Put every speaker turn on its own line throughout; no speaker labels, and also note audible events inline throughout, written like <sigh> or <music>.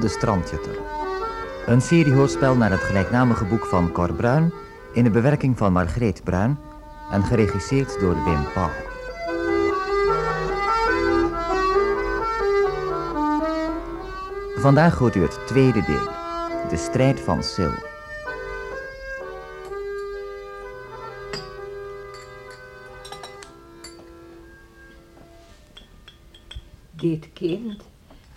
De Strandjutter. Een seriehoorspel naar het gelijknamige boek van Cor Bruin... in de bewerking van Margreet Bruin... en geregisseerd door Wim Pauw. Vandaag hoort u het tweede deel. De strijd van Sil.
Dit kind,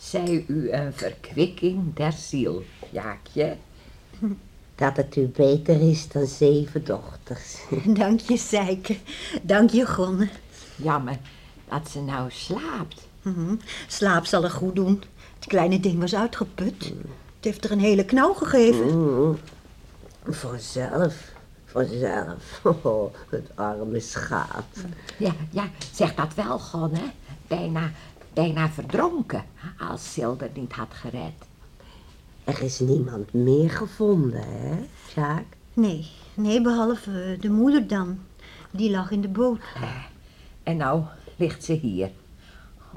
zij u een verkwikking der ziel, Jaakje.
Dat het u beter is dan zeven dochters. <laughs>
Dank je, Seike. Dank je, Gonne.
Jammer dat ze nou slaapt.
Mhm. Slaap zal er goed doen. Het kleine ding was uitgeput. Het heeft er een hele knauw gegeven.
Mm. Vanzelf, vanzelf. <laughs> Oh, het arme schaap.
Ja, ja, zeg dat wel, Gon, hè. Bijna, bijna verdronken als Sil er niet had gered.
Er is niemand meer gevonden, hè, Sjaak?
Nee, nee, behalve de moeder dan. Die lag in de boot.
En nou ligt ze hier,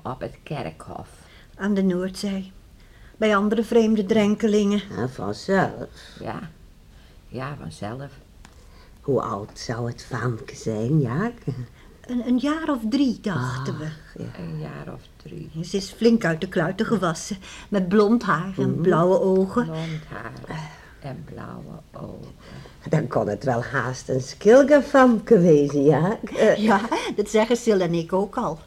op het kerkhof.
Aan de Noordzee. Bij andere vreemde drenkelingen.
Ja, vanzelf.
Ja, ja, vanzelf.
Hoe oud zou het vaamke zijn, Jaak?
Een, een jaar of drie, dachten we.
Een jaar of drie.
Ze is flink uit de kluiten gewassen. Met blond haar en blauwe ogen.
Blond haar en blauwe ogen.
Dan kon het wel haast een skilgavamke wezen. Eh, <laughs>
Ja, dat zeggen Sil en ik ook al.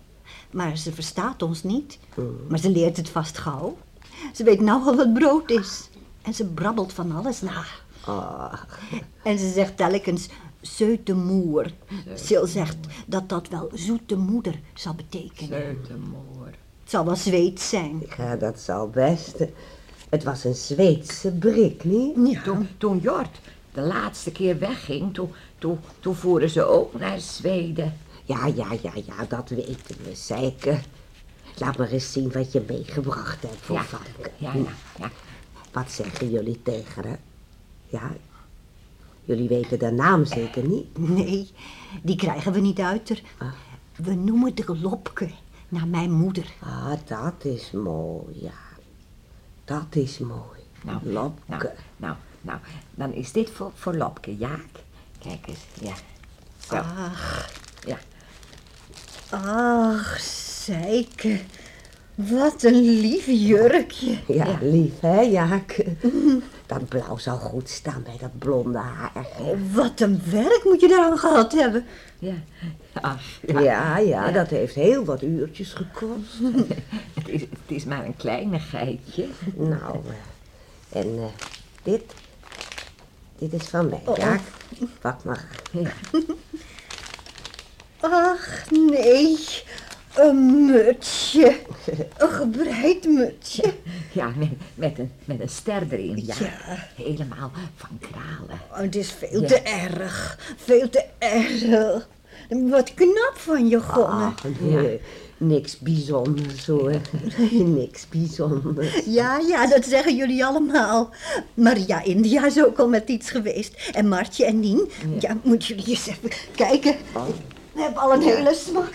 Maar ze verstaat ons niet. Maar ze leert het vast gauw. Ze weet nou al wat brood is. En ze brabbelt van alles na.
ach,
En ze zegt telkens zeute moer. Sil zegt dat dat wel zoete moeder zal betekenen.
Zeutemoer.
Het zal wel Zweeds zijn.
ja, dat zal best. Het was een Zweedse brik, niet?
Ja,
Toen, toen Jort de laatste keer wegging, toen, toen, toen voeren ze ook naar Zweden.
Ja, ja, ja, ja, dat weten we zeker. Laat maar eens zien wat je meegebracht hebt voor
Ja, ja, ja, ja.
Wat zeggen jullie tegen haar? Ja, jullie weten de naam zeker niet?
nee, die krijgen we niet uit er. We noemen de Lopke naar mijn moeder.
Ah, dat is mooi, ja. Dat is mooi.
Nou,
Lopke.
Nou, nou, nou, dan is dit voor, voor Lopke, Jaak. Kijk eens, ja. Zo,
Ach,
ja.
ach, Seike. Wat een lief jurkje.
Ja, lief hè, Jaak? Dat blauw zal goed staan bij dat blonde haar.
Oh, wat een werk moet je daaraan gehad hebben.
Ja, ach,
Ja, ja, dat heeft heel wat uurtjes gekost. <laughs>
het, is, het is maar een kleinigheidje.
Nou, eh, en eh, dit? Dit is van mij,
Oh.
Jaak. Pak maar.
Ja.
Ach, nee. Een mutsje. Een gebreid mutsje.
Ja, met, met, een, met een ster erin, ja.
Ja.
Helemaal van kralen.
Oh, het is veel
Ja.
te erg. Veel te erg. Wat knap van je, Gonne.
Ach, nee, niks bijzonders hoor. <laughs> niks bijzonders.
Ja, ja, dat zeggen jullie allemaal. Maria India is ook al met iets geweest. En Martje en Nien. Ja, moet jullie eens even kijken. We hebben al een hele smak.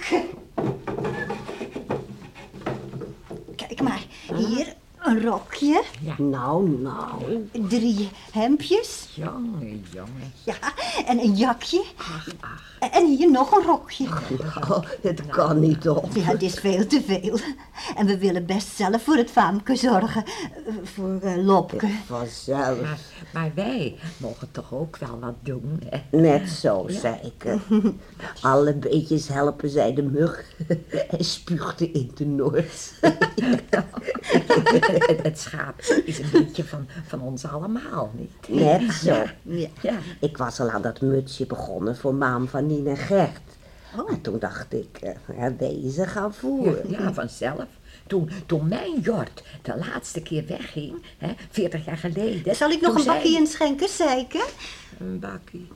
Hier een rokje,
Nou, nou.
drie hemdjes,
Jongen, jongen.
ja, en een jakje. En hier nog een rokje.
Oh, het kan niet op.
Ja, het is veel te veel. En we willen best zelf voor het vaamke zorgen. eh, Voor eh, Lopke.
Vanzelf.
Maar, maar wij mogen toch ook wel wat doen, hè?
Net zo, zei ik. Alle beetjes helpen, zei de mug. <laughs> en spuugde in de Noord. <laughs>
het, het schaap is een beetje van, van ons allemaal, niet?
Net zo.
Ja.
Ja,
Ik was al aan dat mutsje begonnen voor maam van Nien en Gert.
Oh.
Maar toen dacht ik, eh, ja, deze gaan voeren.
ja, vanzelf. Toen, toen mijn Jort de laatste keer wegging, hè, 40 jaar geleden.
Zal ik nog een bakje
zei-
inschenken, Seike?
Een bakkie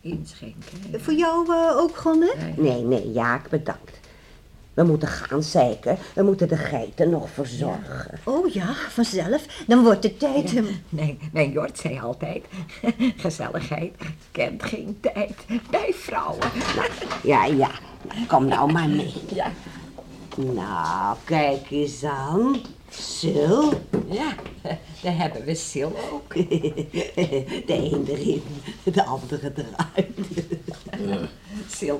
inschenken. ja.
Voor jou eh, ook, Gonne?
Nee, nee, Jaak, bedankt. We moeten gaan zeiken. We moeten de geiten nog verzorgen.
Oh ja, vanzelf. Dan wordt het tijd.
Ja,
hem.
mijn, Jort zei altijd, <laughs> gezelligheid kent geen tijd bij vrouwen. <laughs>
Ja, ja. Kom nou maar mee.
Ja,
Nou, kijk eens aan. Sil,
Ja, <laughs> daar hebben we Sil ook.
De een erin, de andere eruit.
Sil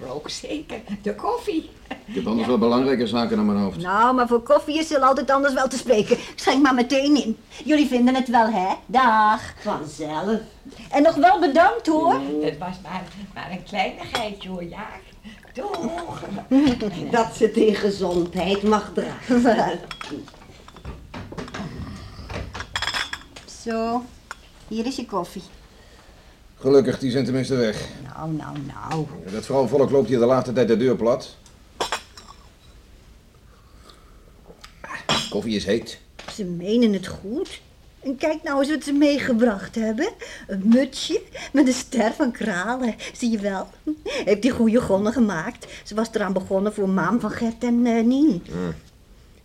rook zeker de koffie.
Ik heb anders wel belangrijke zaken aan mijn hoofd.
Nou, maar voor koffie is er altijd anders wel te spreken. Schenk maar meteen in. Jullie vinden het wel, hè? Dag.
Vanzelf.
En nog wel bedankt, hoor.
Het was maar, maar een kleinigheidje hoor, Jaak. <laughs> Doeg.
Dat ze het in gezondheid mag dragen.
Zo, hier is je koffie.
Gelukkig, die zijn tenminste weg.
Nou, nou, nou.
Dat vrouwenvolk loopt hier de laatste tijd de deur plat. Koffie is heet.
Ze menen het goed. En kijk nou eens wat ze meegebracht hebben. Een mutsje met een ster van kralen. Zie je wel? Heeft die goede gonne gemaakt. Ze was eraan begonnen voor Maam van Gert en eh, Nien.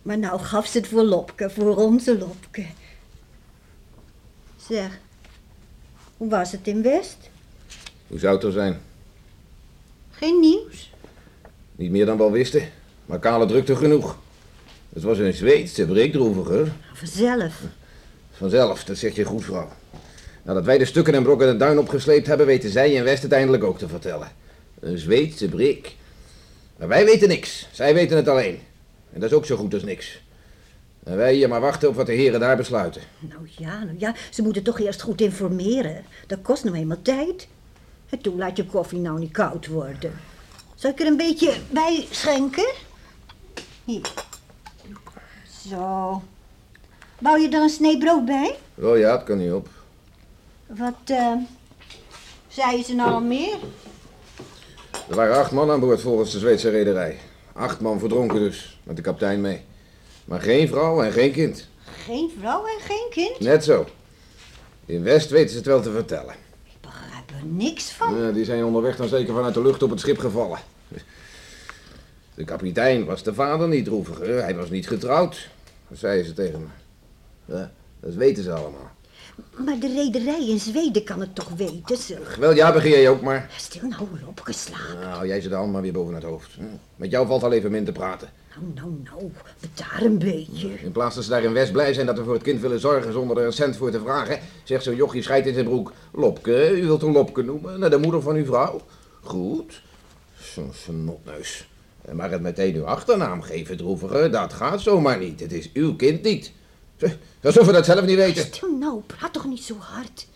Maar nou gaf ze het voor Lopke, voor onze Lopke. Zeg, hoe was het in West?
Hoe zou het er zijn?
Geen nieuws?
Niet meer dan wel wisten. Maar Kale drukte genoeg. Het was een Zweedse breekdroeviger.
Vanzelf.
Vanzelf, dat zeg je goed, vrouw. Nadat wij de stukken en brokken de duin opgesleept hebben, weten zij en West het eindelijk ook te vertellen. Een Zweedse breek. Maar wij weten niks. Zij weten het alleen. En dat is ook zo goed als niks. En wij hier maar wachten op wat de heren daar besluiten.
Nou ja, nou ja, ze moeten toch eerst goed informeren. Dat kost nou eenmaal tijd. En toen laat je koffie nou niet koud worden. Zal ik er een beetje bij schenken? Hier. Zo. Wou je er een snee brood bij?
Oh ja, het kan niet op.
Wat, eh, zeiden ze nou al meer?
Er waren acht man aan boord volgens de Zweedse rederij. Acht man verdronken dus, met de kapitein mee. Maar geen vrouw en geen kind.
Geen vrouw en geen kind?
Net zo. In West weten ze het wel te vertellen.
Ik begrijp er niks van.
Ja, die zijn onderweg dan zeker vanuit de lucht op het schip gevallen. De kapitein was de vader niet droeviger. Hij was niet getrouwd. Dat zeiden ze tegen me. Ja, dat weten ze allemaal.
Maar de rederij in Zweden kan het toch weten, ze.
Wel, ja, begin jij ook maar.
Stil nou, opgeslagen.
Nou, jij zit maar weer boven het hoofd. Met jou valt al even min te praten.
Nou, nou, nou, bedaar een beetje.
In plaats dat ze daar in West blij zijn dat we voor het kind willen zorgen zonder er een cent voor te vragen, zegt zo'n jochie schijt in zijn broek. Lopke, u wilt een Lopke noemen, naar de moeder van uw vrouw? Goed. Zo'n snotneus. Maar het meteen uw achternaam geven, droevige, dat gaat zomaar niet. Het is uw kind niet. Alsof we dat zelf niet weten.
Stil nou, praat toch niet zo hard.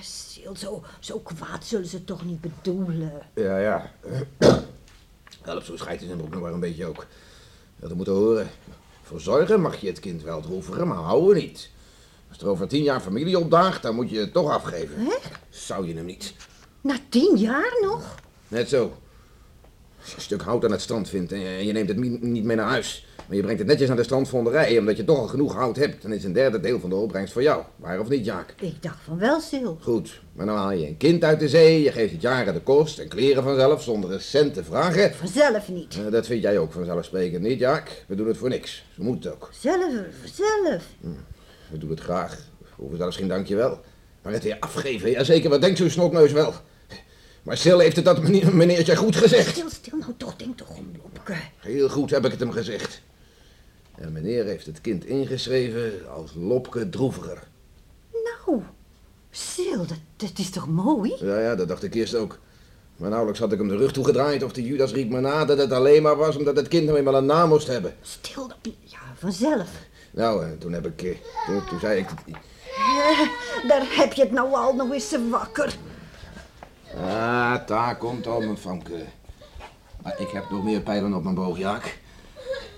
Stil, zo, zo kwaad zullen ze toch niet bedoelen.
Ja, ja. <coughs> Help zo schijt in zijn broek nog maar een beetje ook. Dat we moeten horen. Voor zorgen mag je het kind wel droevigen, maar houden niet. Als er over tien jaar familie opdaagt, dan moet je het toch afgeven.
Hè?
Zou je hem niet.
Na tien jaar nog?
Net zo. Als je een stuk hout aan het strand vindt en je, neemt het niet mee naar huis, maar je brengt het netjes naar de strandvonderij omdat je toch al genoeg hout hebt, dan is een derde deel van de opbrengst voor jou. Waar of niet, Jaak?
Ik dacht van wel, Sil.
Goed, maar dan haal je een kind uit de zee, je geeft het jaren de kost en kleren vanzelf zonder een cent te vragen.
Vanzelf niet.
Eh, dat vind jij ook vanzelfsprekend niet, Jaak? We doen het voor niks. Zo moet het ook.
Zelf, zelf.
We doen het graag. We hoeven zelfs geen dankjewel. Maar het weer afgeven, jazeker, wat denkt zo'n snotneus wel? Maar Sil heeft het dat meneer, meneertje goed gezegd.
Stil, stil nou toch, denk toch om, Lopke.
Heel goed heb ik het hem gezegd. En meneer heeft het kind ingeschreven als Lopke Droeviger.
Nou, Sil, dat, dat is toch mooi?
Ja, ja, dat dacht ik eerst ook. Maar nauwelijks had ik hem de rug toegedraaid of de Judas riep me na dat het alleen maar was omdat het kind nou eenmaal een naam moest hebben.
Stil, dat- ja, vanzelf.
Nou, en toen heb ik, eh, toen, toen zei ik,
Eh, daar heb je het nou al nog eens wakker.
ah, daar komt al mijn famke. Maar ik heb nog meer pijlen op mijn boog, Jaak.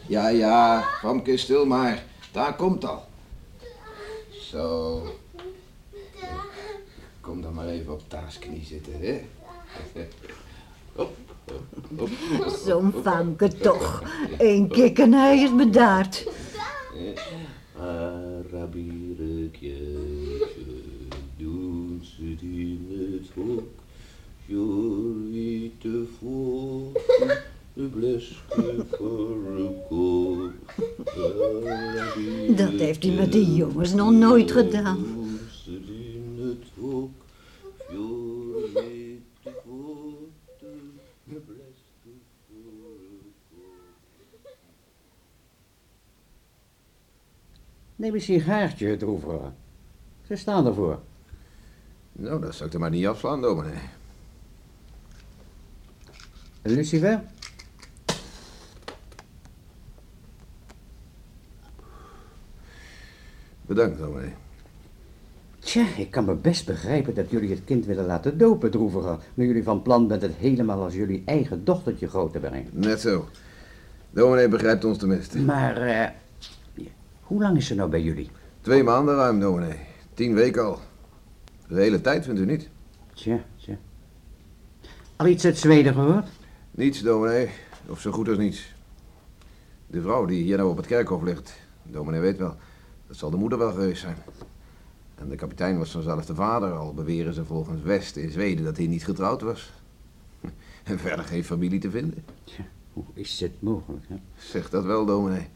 Ja, ja, famke, stil maar. Daar komt al. Zo. Kom dan maar even op Taas knie zitten, hè. Hop, hop, hop.
Zo'n vanke toch. Eén kik en hij is bedaard.
Arabierekje, doen ze in het hok. Jorite voor de
Dat heeft hij met die jongens nog nooit gedaan.
Neem een sigaartje, droevige. Ze staan ervoor.
Nou, dat zou ik er maar niet afslaan, dominee.
Lucifer?
Bedankt, dominee.
Tja, ik kan me best begrijpen dat jullie het kind willen laten dopen, droevige. Nu jullie van plan bent het helemaal als jullie eigen dochtertje groot te brengen.
Net zo. Dominee begrijpt ons tenminste.
Maar, eh, hoe lang is ze nou bij jullie?
Twee maanden ruim, dominee. Tien weken al. De hele tijd, vindt u niet?
Tja, tja. Al iets uit Zweden gehoord?
Niets, dominee. Of zo goed als niets. De vrouw die hier nou op het kerkhof ligt, dominee weet wel, dat zal de moeder wel geweest zijn. En de kapitein was vanzelf de vader, al beweren ze volgens West in Zweden dat hij niet getrouwd was. <laughs> En verder geen familie te vinden.
Tja, hoe is het mogelijk, hè?
Zeg dat wel, dominee.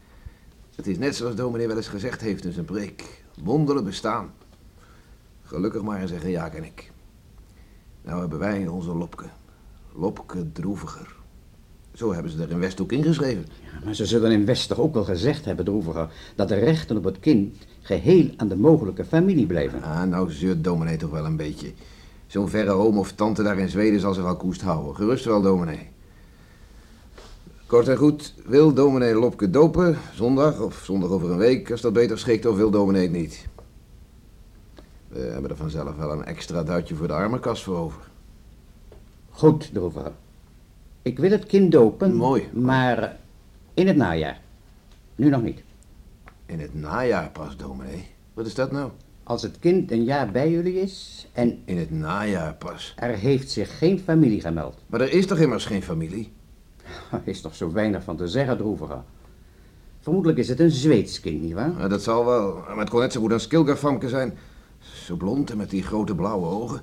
Het is net zoals dominee wel eens gezegd heeft in zijn preek. Wonderen bestaan. Gelukkig maar, zeggen Jaak en ik. Nou hebben wij onze Lopke. Lopke droeviger. Zo hebben ze er in West ook ingeschreven.
Ja, maar ze zullen in West toch ook wel gezegd hebben, droevige, dat de rechten op het kind geheel aan de mogelijke familie blijven.
Ah, nou zeurt dominee toch wel een beetje. Zo'n verre oom of tante daar in Zweden zal zich al koest houden. Gerust wel, dominee. Kort en goed, wil dominee Lopke dopen, zondag of zondag over een week, als dat beter schikt, of wil dominee het niet? We hebben er vanzelf wel een extra duitje voor de armenkast voor over.
Goed, droevige. Ik wil het kind dopen.
Mooi.
Maar in het najaar. Nu nog niet.
In het najaar pas, dominee. Wat is dat nou?
Als het kind een jaar bij jullie is en
In het najaar pas.
er heeft zich geen familie gemeld.
Maar er is toch immers geen familie? <laughs>
Er is toch zo weinig van te zeggen, droevige. Vermoedelijk is het een Zweeds kind, nietwaar?
Ja, dat zal wel. Maar het kon net zo goed een skilgerfamke zijn. Zo blond en met die grote blauwe ogen.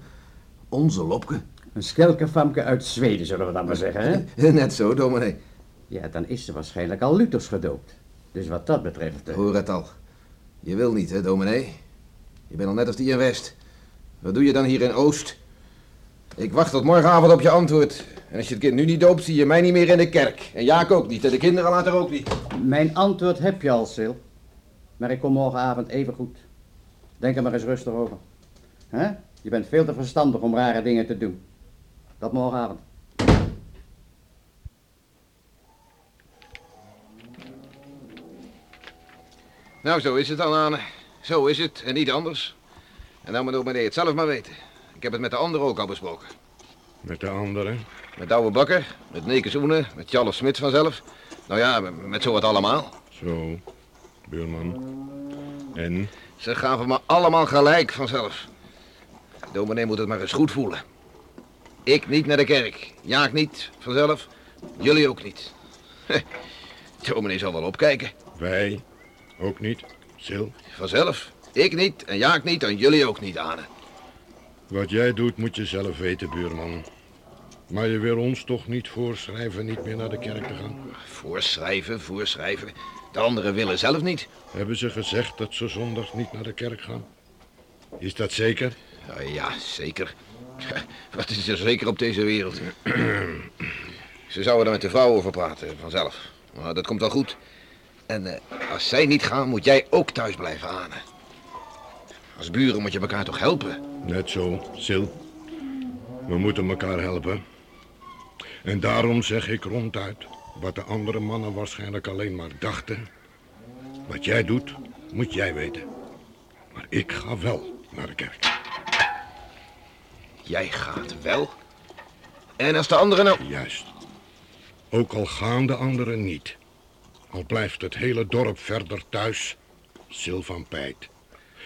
Onze Lopke.
Een skelkerfamke uit Zweden, zullen we dan maar zeggen, hè? <laughs>
Net zo, dominee.
Ja, dan is ze waarschijnlijk al Luthers gedoopt. Dus wat dat betreft... eh,
Hoor het al. Je wil niet, hè, dominee? Je bent al net als die in West. Wat doe je dan hier in Oost? Ik wacht tot morgenavond op je antwoord. En als je het kind nu niet doopt, zie je mij niet meer in de kerk. En Jaak ook niet. En de kinderen later ook niet.
Mijn antwoord heb je al, Sil. Maar ik kom morgenavond even goed. Denk er maar eens rustig over. hè? Je bent veel te verstandig om rare dingen te doen. Tot morgenavond.
Nou, zo is het dan, Anne. Zo is het en niet anders. En nou moet dominee het zelf maar weten. Ik heb het met de anderen ook al besproken.
Met de anderen?
Met Douwe Bakker, met Neke Zoenen, met Tjalf Smit vanzelf. Nou ja, met, met zo wat allemaal.
Zo, buurman. En?
Ze gaven me allemaal gelijk vanzelf. Dominee moet het maar eens goed voelen. Ik niet naar de kerk. Jaak niet, vanzelf. Jullie ook niet. <laughs> Dominee zal wel opkijken.
Wij? Ook niet? Sil?
Vanzelf. Ik niet en Jaak niet en jullie ook niet, Ane.
Wat jij doet moet je zelf weten, buurman. Maar je wil ons toch niet voorschrijven niet meer naar de kerk te gaan?
Voorschrijven, voorschrijven. De anderen willen zelf niet.
Hebben ze gezegd dat ze zondag niet naar de kerk gaan? Is dat zeker?
Ja, ja, zeker. <laughs> Wat is er zeker op deze wereld? <clears throat> Ze zouden er met de vrouw over praten, vanzelf. Maar dat komt wel goed. En eh, als zij niet gaan, moet jij ook thuis blijven, Ane. Als buren moet je elkaar toch helpen?
Net zo, Sil. We moeten elkaar helpen. En daarom zeg ik ronduit wat de andere mannen waarschijnlijk alleen maar dachten. Wat jij doet, moet jij weten. Maar ik ga wel naar de kerk.
Jij gaat wel. En als de anderen nou...
Juist. Ook al gaan de anderen niet. Al blijft het hele dorp verder thuis. Sil van Pijt.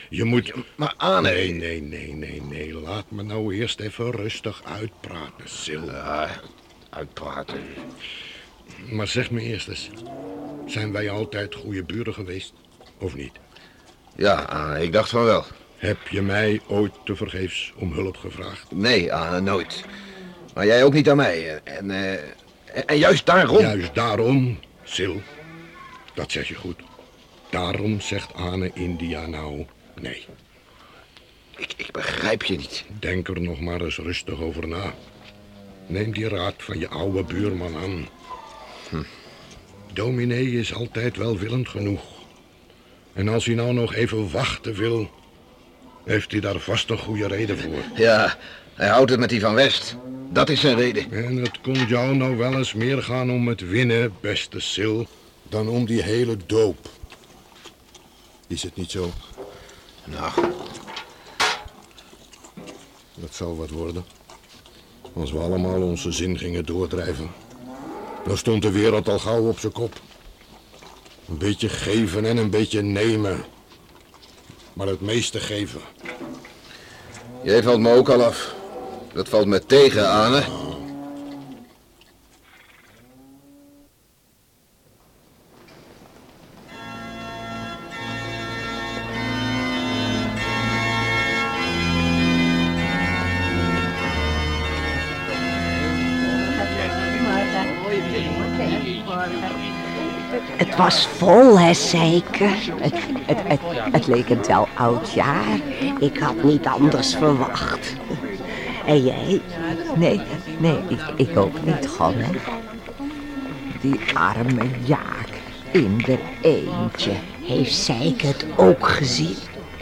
Je moet...
Maar Ane...
Nee, nee, nee, nee, nee. Laat me nou eerst even rustig uitpraten, Sil.
Ja, uitpraten.
Maar zeg me eerst eens. Zijn wij altijd goede buren geweest? Of niet?
Ja, ik dacht van wel.
Heb je mij ooit tevergeefs om hulp gevraagd?
Nee, Ane, nooit. Maar jij ook niet aan mij. En, eh, en, en juist daarom...
Juist daarom, Sil. Dat zeg je goed. Daarom zegt Ane India nou nee.
Ik, ik begrijp je niet.
Denk er nog maar eens rustig over na. Neem die raad van je oude buurman aan. Hm. Dominee is altijd welwillend genoeg. En als hij nou nog even wachten wil, heeft hij daar vast een goede reden voor.
Ja, hij houdt het met die van West. Dat is zijn reden.
En het kon jou nou wel eens meer gaan om het winnen, beste Sil, dan om die hele doop. Is het niet zo?
Nou,
Dat zal wat worden. Als we allemaal onze zin gingen doordrijven. Dan stond de wereld al gauw op zijn kop. Een beetje geven en een beetje nemen. Maar het meeste geven.
Jij valt me ook al af. Dat valt me tegen, Anne.
Het was vol, hè, zeker?
Het, het, het, het leek een tel oud jaar.
Ik had niet anders verwacht. En jij?
Nee, nee, ik, ik ook niet, Gonne. Die arme Jaak in de eentje.
Heeft Zeike het ook gezien?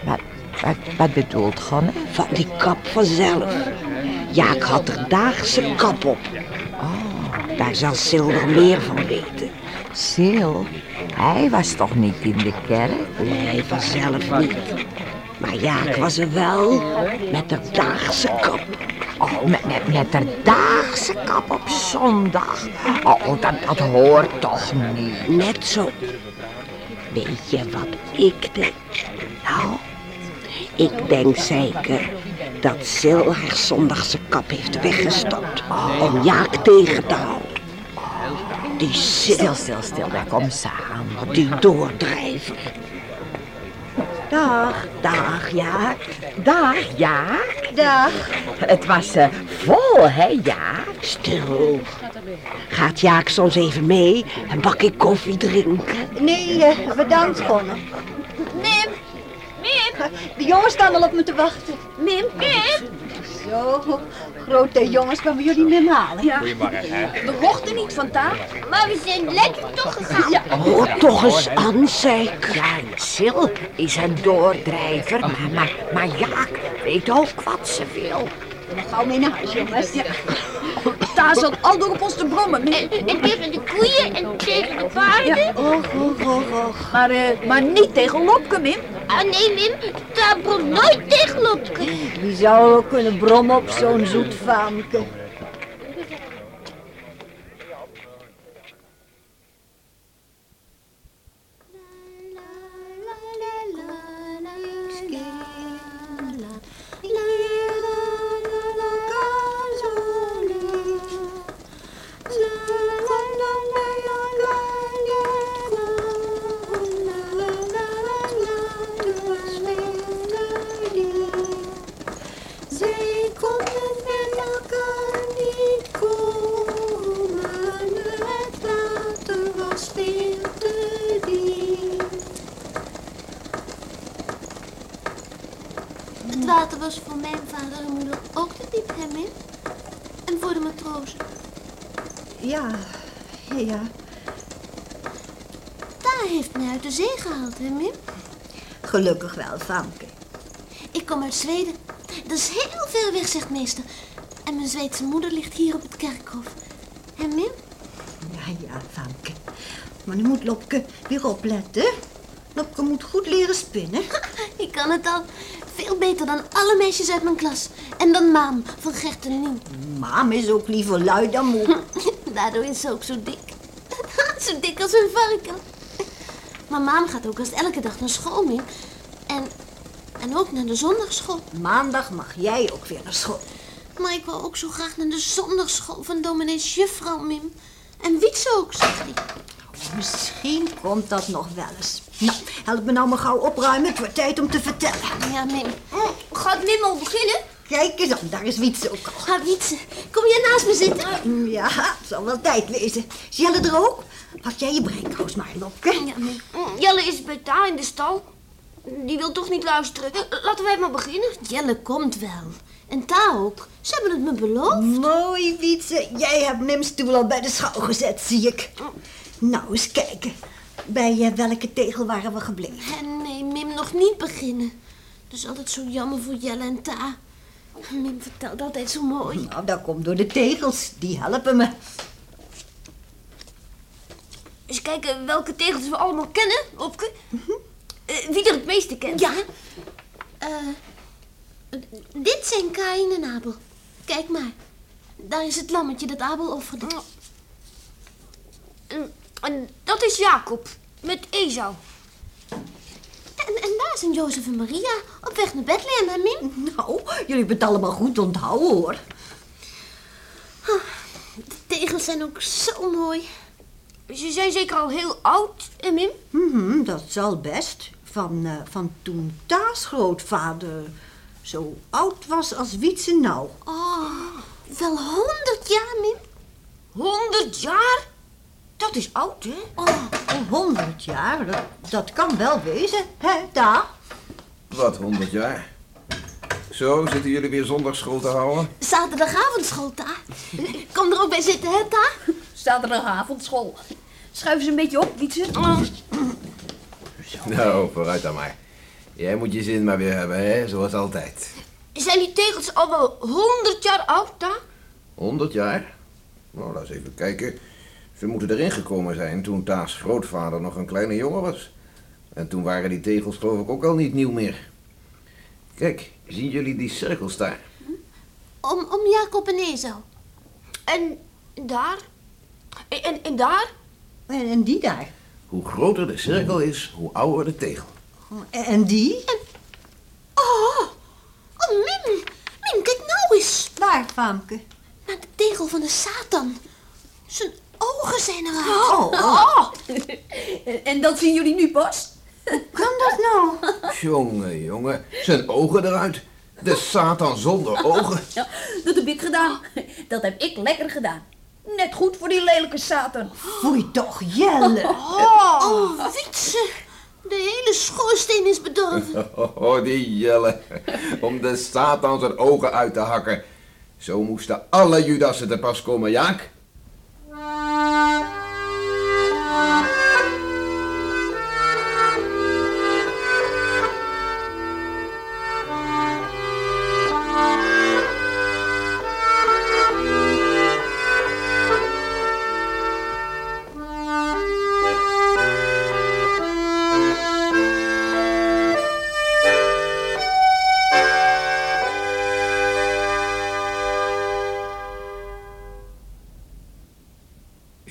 Wat, wat, wat bedoelt Gonne?
Van die kap vanzelf. Jaak had er daags zijn kap op. Oh, daar zal Sil nog meer van weten.
Sil, hij was toch niet in de kerk?
Nee, vanzelf niet. Maar Jaak was er wel, met haar daagse kap.
Oh, met, met, met haar daagse kap op zondag. Oh, dat, dat hoort toch niet?
Net zo. Weet je wat ik denk? Nou, ik denk zeker dat Sil haar zondagse kap heeft weggestopt om Jaak tegen te houden. Die
Stil, stil, stil, daar komt ze aan.
die doordrijver. Dag, dag Jaak.
Dag, Jaak.
Dag.
Het was eh, vol, hè, Jaak?
Stil. Gaat Jaak soms even mee en bak ik koffie drinken?
Nee, eh, bedankt, Gonne.
Mim, Mim,
De jongens staan al op me te wachten.
Mim, Mim.
Zo, grote jongens kwamen jullie net halen. Ja.
We mochten niet vandaag, maar we zijn lekker toch gegaan.
Hoor toch eens aan, zeker.
Ja, Sil is een doordrijver, maar, maar, maar Jaak weet ook wat ze wil.
Dan gauw mee naar huis, jongens. Ja.
Daar zat Aldo op ons te brommen. En, en tegen de koeien en tegen de paarden.
Och, och, och, och.
Maar, eh, maar niet tegen Lopke, Mim. Ah, nee, Mim. Daar bromt nooit tegen Lopke.
Wie zou kunnen brommen op zo'n zoet vaamke?
Zij konden met elkaar niet komen. Het water was veel te diep.
Het water was voor mijn vader en moeder ook te diep, hè, Mim? En voor de matrozen.
Ja, ja.
Daar heeft mij uit de zee gehaald, hè, Mim?
Gelukkig wel, vaamke.
Ik kom uit Zweden. Dat is heel ver weg, zegt meester. En mijn Zweedse moeder ligt hier op het kerkhof. En Mim?
Ja, ja, vaamke. Maar nu moet Lopke weer opletten. Lopke moet goed leren spinnen. <laughs>
Ik kan het al veel beter dan alle meisjes uit mijn klas. En dan Maam van Gert en Nieuw.
Maam is ook liever lui dan moe. <laughs>
Daardoor is ze ook zo dik. <laughs> zo dik als een varken. Maar Maam gaat ook als elke dag naar school, Mim. En, en ook naar de zondagschool.
Maandag mag jij ook weer naar school.
Maar ik wil ook zo graag naar de zondagschool van dominees juffrouw Mim. En Wietse ook, zegt hij.
Misschien komt dat nog wel eens. Nou, help me nou maar gauw opruimen. Het wordt tijd om te vertellen.
Ja, Mim. Gaat Mim al beginnen?
Kijk eens aan, daar is Wietse ook al.
Ga Wietse, kom je naast me zitten?
Ja, het zal wel tijd wezen. Is Jelle er ook? Pak jij je breinkous maar, Lopke.
Ja, Mim. Jelle is bij Ta in de stal. Die wil toch niet luisteren. Laten wij maar beginnen. Jelle komt wel. En Ta ook. Ze hebben het me beloofd.
Mooi, Wietse. Jij hebt Mim's stoel al bij de schouw gezet, zie ik. Nou, eens kijken. Bij eh, welke tegel waren we gebleven?
En nog niet beginnen. Dat is altijd zo jammer voor Jelle en Ta. Mim vertelt altijd zo mooi.
Nou, dat komt door de tegels. Die helpen me.
Eens kijken welke tegels we allemaal kennen, Opke. Eh, wie er het meeste kent.
Ja. Eh, dit zijn Kain en Abel. Kijk maar. Daar is het lammetje dat Abel offerde.
En, en dat is Jacob, met Esau.
En, en daar zijn Jozef en Maria op weg naar Bethlehem, hè Mim?
Nou, jullie hebben het allemaal goed onthouden, hoor.
De tegels zijn ook zo mooi.
Ze zijn zeker al heel oud, hè, Mim?
Mhm, dat zal best. Van, eh, van toen Taas grootvader zo oud was als Wietse nou.
Oh, wel honderd jaar, Mim.
Honderd jaar? Dat is oud, hè?
Oh, honderd jaar, dat, dat kan wel wezen, hè, Ta?
Wat, honderd jaar? Zo, zitten jullie weer zondagschool te houden?
Zaterdagavondschool, Ta. Kom er ook bij zitten, hè, Ta?
Zaterdagavondschool. Schuif ze een beetje op, Wietse. <laughs>
Nou, vooruit dan maar. Jij moet je zin maar weer hebben, hè? Zoals altijd.
Zijn die tegels al wel honderd jaar oud, daar?
100 jaar? Nou, laat eens even kijken. Ze moeten erin gekomen zijn toen Taas grootvader nog een kleine jongen was. En toen waren die tegels geloof ik ook al niet nieuw meer. Kijk, zien jullie die cirkels daar?
Om, om Jacob en Esau.
En daar? En, en, en daar?
En, en die daar?
Hoe groter de cirkel is, hoe ouder de tegel.
En, en die?
Oh, oh, Mim. Mim, kijk nou eens.
Waar, Famke?
Naar de tegel van de Satan. Zijn ogen zijn eruit.
Oh,
En dat zien jullie nu pas?
kan dat nou?
Jongen, jongen, zijn ogen eruit. De Satan zonder ogen.
Ja, dat heb ik gedaan. Dat heb ik lekker gedaan. Net goed voor die lelijke Satan.
Foei toch, Jelle. <laughs>
Oh, Wietse. De hele schoorsteen is bedorven. <laughs>
Oh, die jelle. Om de Satan zijn ogen uit te hakken. Zo moesten alle Judassen te pas komen, Jaak.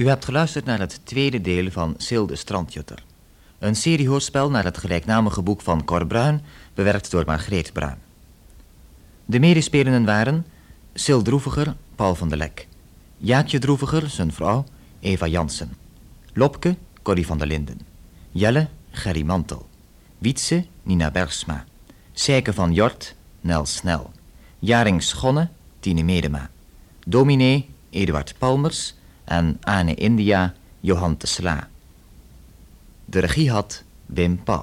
U hebt geluisterd naar het tweede deel van Sil de Strandjutter. Een seriehoorspel naar het gelijknamige boek van Cor Bruin, bewerkt door Margreet Bruin. De medespelenden waren Sil Droeviger, Paul van der Lek. Jaakje Droeviger, zijn vrouw, Eva Jansen. Lopke, Corrie van der Linden. Jelle, Gerry Mantel. Wietse, Nina Bergsma. Seike van Jort, Nel Snel. Jaring Schonne, Tine Medema. Dominee, Eduard Palmers en Ane India, Johan de Sla. De regie had Wim Paul.